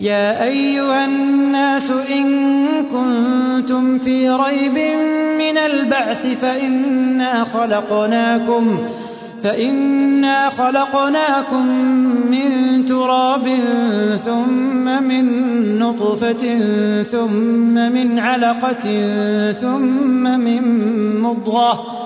يا أيها الناس إن كنتم في ريب من البعث فإنا خلقناكم فإنا خلقناكم من تراب ثم من نطفة ثم من علقة ثم من مضغة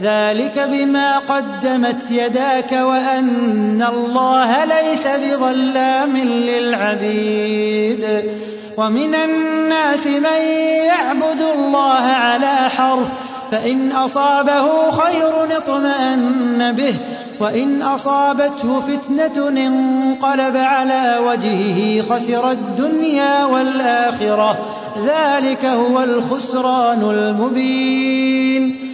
ذلك بما قدمت يداك وأن الله ليس بظلام للعبيد ومن الناس من يعبد الله على حرف فإن أصابه خير اطمان به وإن أصابته فتنة انقلب على وجهه خسر الدنيا والآخرة ذلك هو الخسران المبين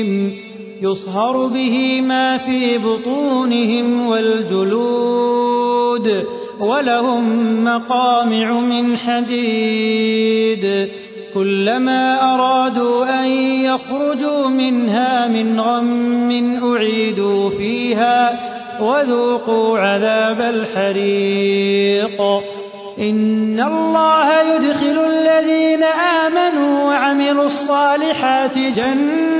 الحميم يصهر به ما في بطونهم والجلود ولهم مقامع من حديد كلما أرادوا أن يخرجوا منها من غم أعيدوا فيها وذوقوا عذاب الحريق إن الله يدخل الذين آمنوا وعملوا الصالحات جنات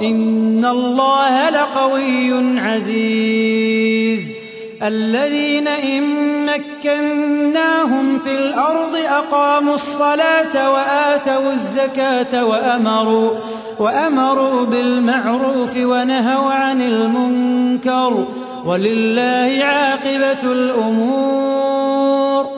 إن الله لقوي عزيز. الذين إن مكناهم في الأرض أقاموا الصلاة وآتوا الزكاة وأمروا, وأمروا بالمعروف ونهوا عن المنكر. ولله عاقبة الأمور.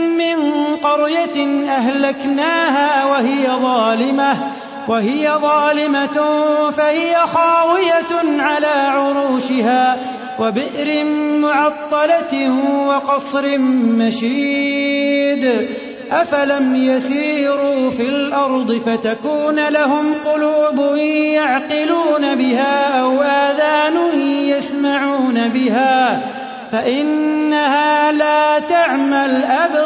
قرية أهلكناها وهي ظالمة وهي ظالمة فهي خاوية على عروشها وبئر معطلة وقصر مشيد. أفلم يسيروا في الأرض فتكون لهم قلوب يعقلون بها أو آذان يسمعون بها فإنها لا تعمى الأبصار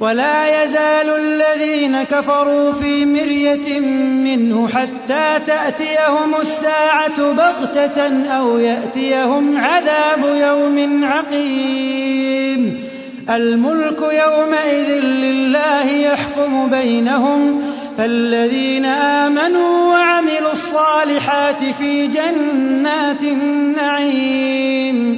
ولا يزال الذين كفروا في مرية منه حتى تأتيهم الساعة بغتة أو يأتيهم عذاب يوم عقيم. الملك يومئذ لله يحكم بينهم فالذين آمنوا وعملوا الصالحات في جنات النعيم.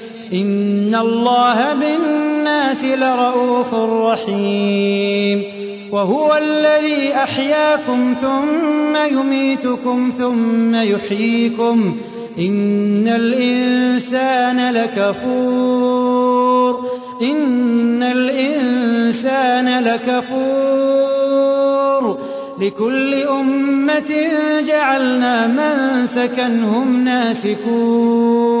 إن الله بالناس لرءوف رحيم وهو الذي أحياكم ثم يميتكم ثم يحييكم إن الإنسان لكفور إن الإنسان لكفور لكل أمة جعلنا منسكا هم ناسكوه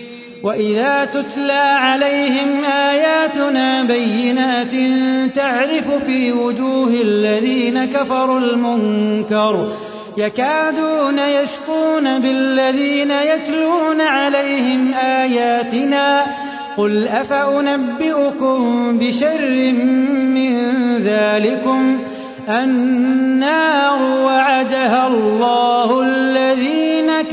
وإذا تتلى عليهم آياتنا بينات تعرف في وجوه الذين كفروا المنكر يكادون يسقون بالذين يتلون عليهم آياتنا قل أفأنبئكم بشر من ذلكم النار